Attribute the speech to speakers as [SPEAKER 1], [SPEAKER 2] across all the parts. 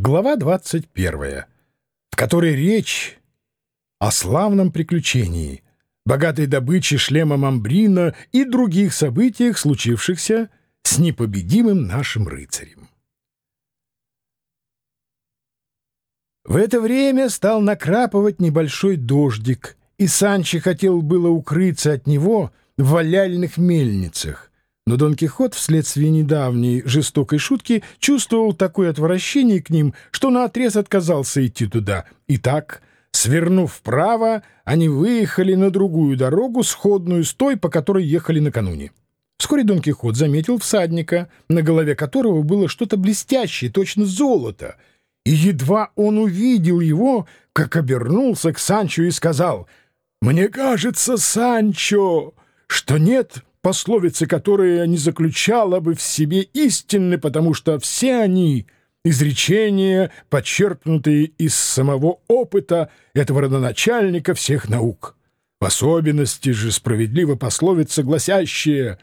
[SPEAKER 1] Глава 21, в которой речь о славном приключении, богатой добыче шлема Мамбрина и других событиях, случившихся с непобедимым нашим рыцарем. В это время стал накрапывать небольшой дождик, и Санчо хотел было укрыться от него в валяльных мельницах, но Дон Кихот вследствие недавней жестокой шутки чувствовал такое отвращение к ним, что наотрез отказался идти туда. И так, свернув вправо, они выехали на другую дорогу, сходную с той, по которой ехали накануне. Вскоре Дон Кихот заметил всадника, на голове которого было что-то блестящее, точно золото. И едва он увидел его, как обернулся к Санчо и сказал, «Мне кажется, Санчо, что нет пословицы, которая не заключала бы в себе истины, потому что все они — изречения, подчеркнутые из самого опыта этого родоначальника всех наук. В особенности же справедлива пословица, гласящая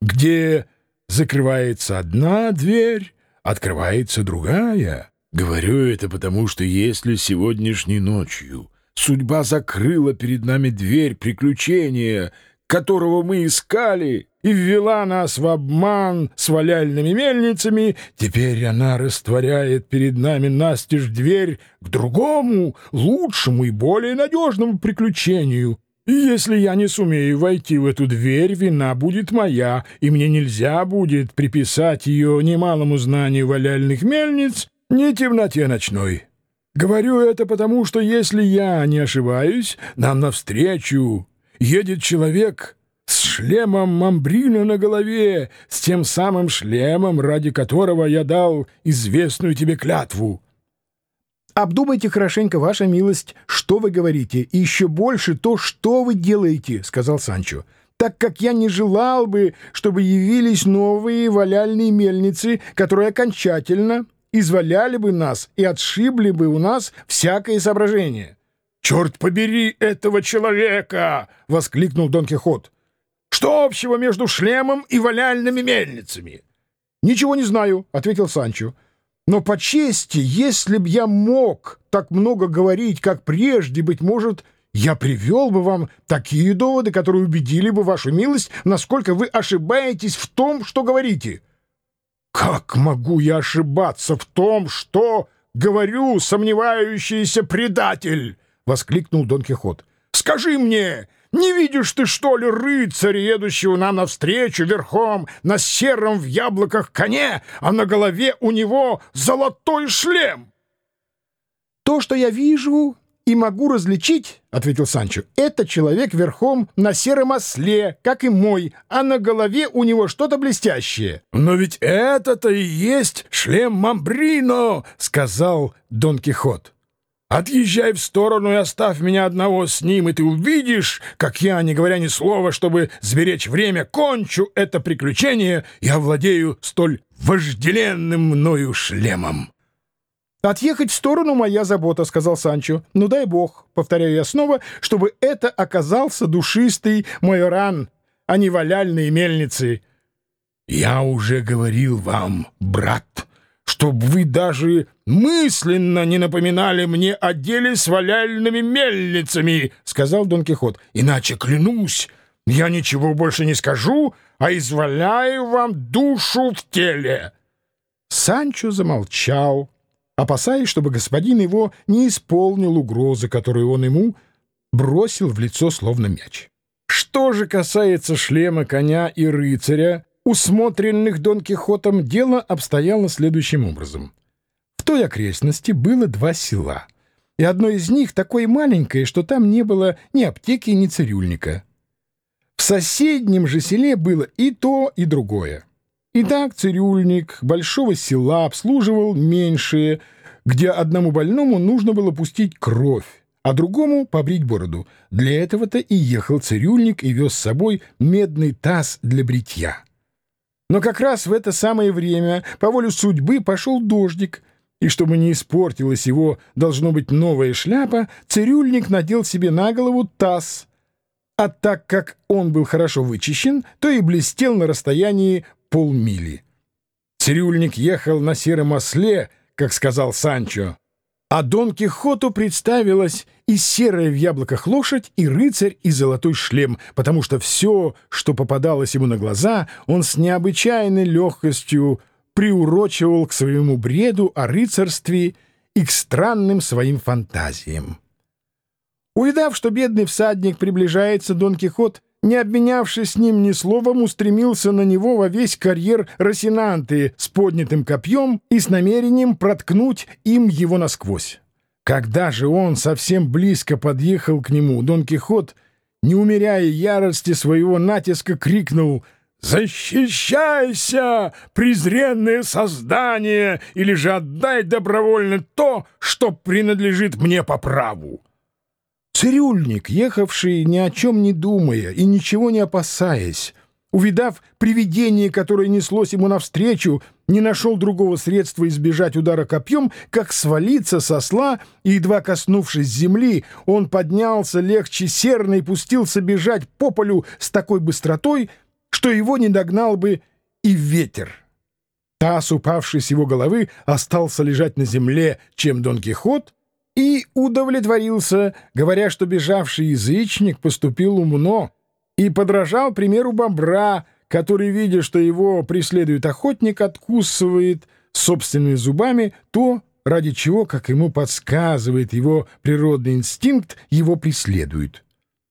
[SPEAKER 1] «Где закрывается одна дверь, открывается другая». Говорю это потому, что если сегодняшней ночью судьба закрыла перед нами дверь приключения, которого мы искали, и ввела нас в обман с валяльными мельницами, теперь она растворяет перед нами настежь дверь к другому, лучшему и более надежному приключению. И если я не сумею войти в эту дверь, вина будет моя, и мне нельзя будет приписать ее ни малому знанию валяльных мельниц, ни темноте ночной. Говорю это потому, что если я не ошибаюсь, нам навстречу едет человек с шлемом мамбрина на голове, с тем самым шлемом, ради которого я дал известную тебе клятву.
[SPEAKER 2] «Обдумайте хорошенько, ваша милость, что вы говорите, и еще больше то, что вы делаете», — сказал Санчо, «так как я не желал бы, чтобы явились новые валяльные мельницы, которые окончательно изваляли бы нас и отшибли бы у нас всякое соображение».
[SPEAKER 1] «Черт побери этого человека!» — воскликнул Дон Кихот. «Что общего между шлемом и валяльными мельницами?»
[SPEAKER 2] «Ничего не знаю», — ответил Санчо. «Но по чести, если б я мог так много говорить, как прежде, быть может, я привел бы вам такие доводы, которые убедили бы вашу милость, насколько вы ошибаетесь в том, что говорите».
[SPEAKER 1] «Как могу я ошибаться в том, что говорю, сомневающийся предатель?» — воскликнул Дон Кихот. «Скажи мне, не видишь ты, что ли, рыцаря, едущего нам навстречу верхом на сером в яблоках коне, а на голове у него золотой шлем?»
[SPEAKER 2] «То, что я вижу и могу различить, — ответил Санчо, — это человек верхом на сером осле, как и мой, а на голове у него что-то блестящее».
[SPEAKER 1] «Но ведь это-то и есть шлем Мамбрино!» — сказал Дон Кихот. Отъезжай в сторону и оставь меня одного с ним, и ты увидишь, как я, не говоря ни слова, чтобы сберечь время, кончу это приключение и овладею столь вожделенным мною шлемом».
[SPEAKER 2] «Отъехать в сторону — моя забота», — сказал Санчо. «Ну дай бог, повторяю я снова, чтобы это оказался душистый майоран, а не валяльные мельницы».
[SPEAKER 1] «Я уже говорил вам, брат», чтобы вы даже мысленно не напоминали мне о деле с валяльными мельницами, — сказал Дон Кихот. — Иначе, клянусь, я ничего больше не скажу, а изваляю вам душу в теле.
[SPEAKER 2] Санчо замолчал, опасаясь, чтобы господин его не исполнил угрозы, которую он ему бросил в лицо словно мяч. Что же касается шлема коня и рыцаря, усмотренных Дон Кихотом, дело обстояло следующим образом. В той окрестности было два села, и одно из них такое маленькое, что там не было ни аптеки, ни цирюльника. В соседнем же селе было и то, и другое. Итак, цирюльник большого села обслуживал меньшие, где одному больному нужно было пустить кровь, а другому побрить бороду. Для этого-то и ехал цирюльник и вез с собой медный таз для бритья. Но как раз в это самое время по воле судьбы пошел дождик, и чтобы не испортилась его, должно быть, новая шляпа, цирюльник надел себе на голову таз. А так как он был хорошо вычищен, то и блестел на расстоянии полмили. Цирюльник ехал на сером осле,
[SPEAKER 1] как сказал Санчо. А Дон Кихоту представилась и серая в яблоках лошадь, и рыцарь, и золотой шлем, потому что все, что попадалось ему на глаза, он с необычайной легкостью приурочивал к своему бреду о рыцарстве и к странным своим фантазиям. Увидав, что бедный всадник приближается, Дон Кихот не обменявшись с ним ни словом, устремился на него во весь карьер Росинанты с поднятым копьем и с намерением проткнуть им его насквозь. Когда же он совсем близко подъехал к нему, Дон Кихот, не умеряя ярости своего натиска, крикнул «Защищайся, презренное создание, или же отдай добровольно то, что принадлежит мне по праву!» Цирюльник, ехавший ни о чем не думая и ничего не опасаясь, увидав привидение, которое неслось ему навстречу, не нашел другого средства избежать удара копьем, как свалиться со сла, и, едва коснувшись земли, он поднялся легче серно и пустился бежать по полю с такой быстротой, что его не догнал бы и ветер. Таз, упавший с его головы, остался лежать на земле, чем Дон Кихот и удовлетворился, говоря, что бежавший язычник поступил умно и подражал примеру бобра, который, видя, что его преследует охотник, откусывает собственными зубами то, ради чего, как ему подсказывает его природный инстинкт, его преследует.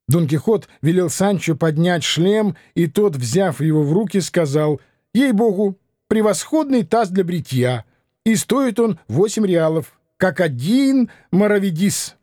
[SPEAKER 1] Дон Кихот велел Санчо поднять шлем, и тот, взяв его в руки, сказал, «Ей-богу, превосходный таз для бритья, и стоит он восемь реалов» как один Моровидис.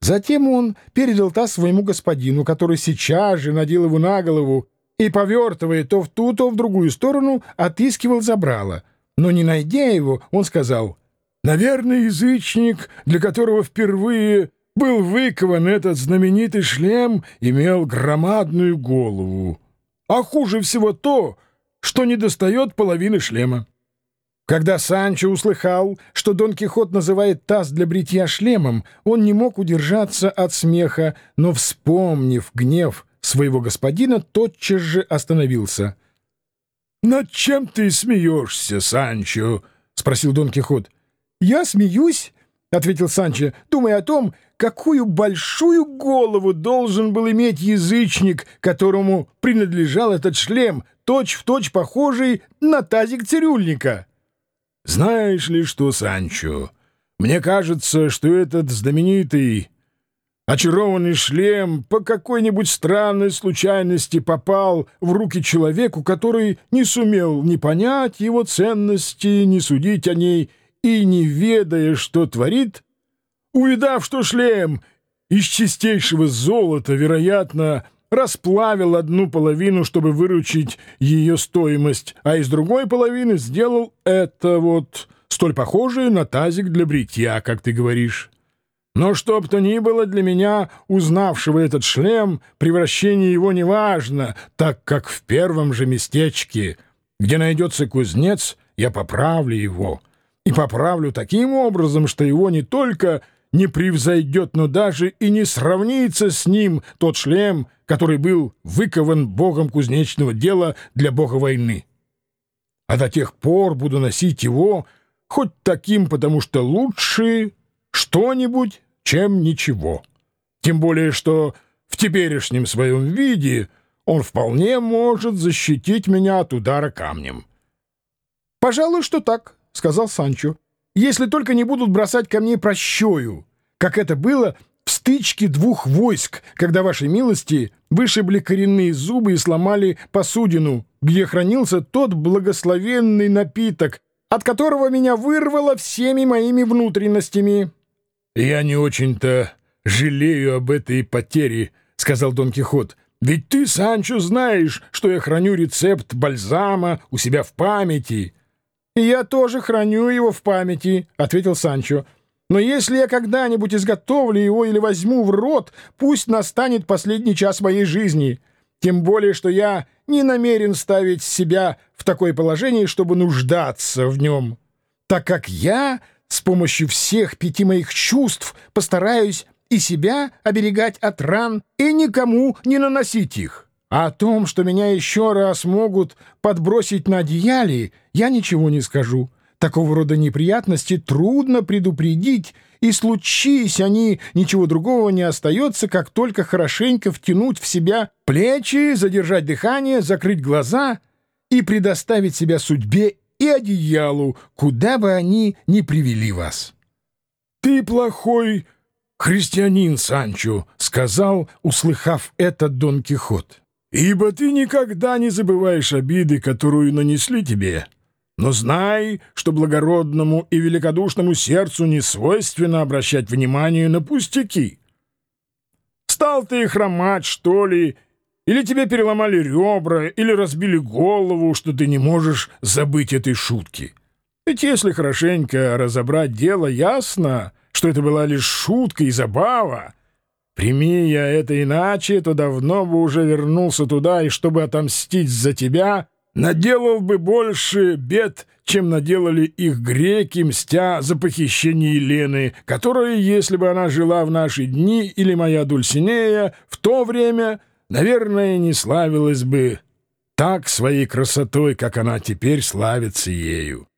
[SPEAKER 1] Затем он передал таз своему господину, который сейчас же надел его на голову и, повертывая то в ту, то в другую сторону, отыскивал забрало. Но, не найдя его, он сказал, «Наверное, язычник, для которого впервые был выкован этот знаменитый шлем, имел громадную голову. А хуже всего то, что не достает половины шлема. Когда Санчо услыхал, что Дон Кихот называет таз для бритья шлемом, он не мог удержаться от смеха, но, вспомнив гнев своего господина, тотчас же остановился. — Над чем ты смеешься, Санчо? — спросил Дон Кихот. — Я смеюсь, — ответил Санчо, думая о том, какую большую голову должен был иметь язычник, которому принадлежал этот шлем, точь-в-точь точь похожий на тазик цирюльника. — знаешь ли что, Санчо, мне кажется, что этот знаменитый очарованный шлем по какой-нибудь странной случайности попал в руки человеку, который не сумел ни понять его ценности, ни судить о ней, и, не ведая, что творит, увидав, что шлем из чистейшего золота, вероятно, расплавил одну половину, чтобы выручить ее стоимость, а из другой половины сделал это вот столь похожее на тазик для бритья, как ты говоришь. Но чтоб то ни было для меня, узнавшего этот шлем, превращение его не важно, так как в первом же местечке, где найдется кузнец, я поправлю его. И поправлю таким образом, что его не только не превзойдет, но даже и не сравнится с ним тот шлем, который был выкован богом кузнечного дела для бога войны. А до тех пор буду носить его хоть таким, потому что лучше что-нибудь, чем ничего. Тем более, что в теперешнем своем виде он вполне может защитить меня от удара камнем. — Пожалуй, что так, — сказал Санчо если только не будут бросать камней прощою, как это было в стычке двух войск, когда, вашей милости, вышибли коренные зубы и сломали посудину, где хранился тот благословенный напиток, от которого меня вырвало всеми моими внутренностями. — Я не очень-то жалею об этой потере, — сказал Дон Кихот. — Ведь ты, Санчо, знаешь, что я храню рецепт бальзама у себя в памяти. — Я тоже храню его в памяти, — ответил Санчо. — Но если я когда-нибудь изготовлю его или возьму в рот, пусть настанет последний час моей жизни. Тем более, что я не намерен ставить себя в такое положение, чтобы нуждаться в нем, так как я с помощью всех пяти моих чувств постараюсь и себя оберегать от ран и никому не наносить их. О том, что меня еще раз могут подбросить на одеяле, я ничего не скажу, Такого рода неприятности трудно предупредить, и случись они, ничего другого не остается, как только хорошенько втянуть в себя плечи, задержать дыхание, закрыть глаза и предоставить себя судьбе и одеялу, куда бы они ни привели вас.
[SPEAKER 2] «Ты плохой христианин, Санчо», — сказал, услыхав это Дон Кихот, «ибо ты никогда не забываешь обиды, которую нанесли тебе». Но знай, что благородному и великодушному сердцу не свойственно обращать внимание на пустяки. Стал ты хромать, что ли, или тебе переломали ребра, или разбили голову, что ты не можешь забыть этой шутки. Ведь если хорошенько разобрать дело, ясно, что это была лишь шутка и забава. Прими я это иначе, то давно бы уже вернулся туда, и чтобы отомстить за тебя, наделал бы больше бед, чем наделали их греки, мстя за похищение Елены, которая, если бы она жила в наши дни, или моя Дульсинея, в то время, наверное, не славилась бы так своей красотой, как она теперь славится ею.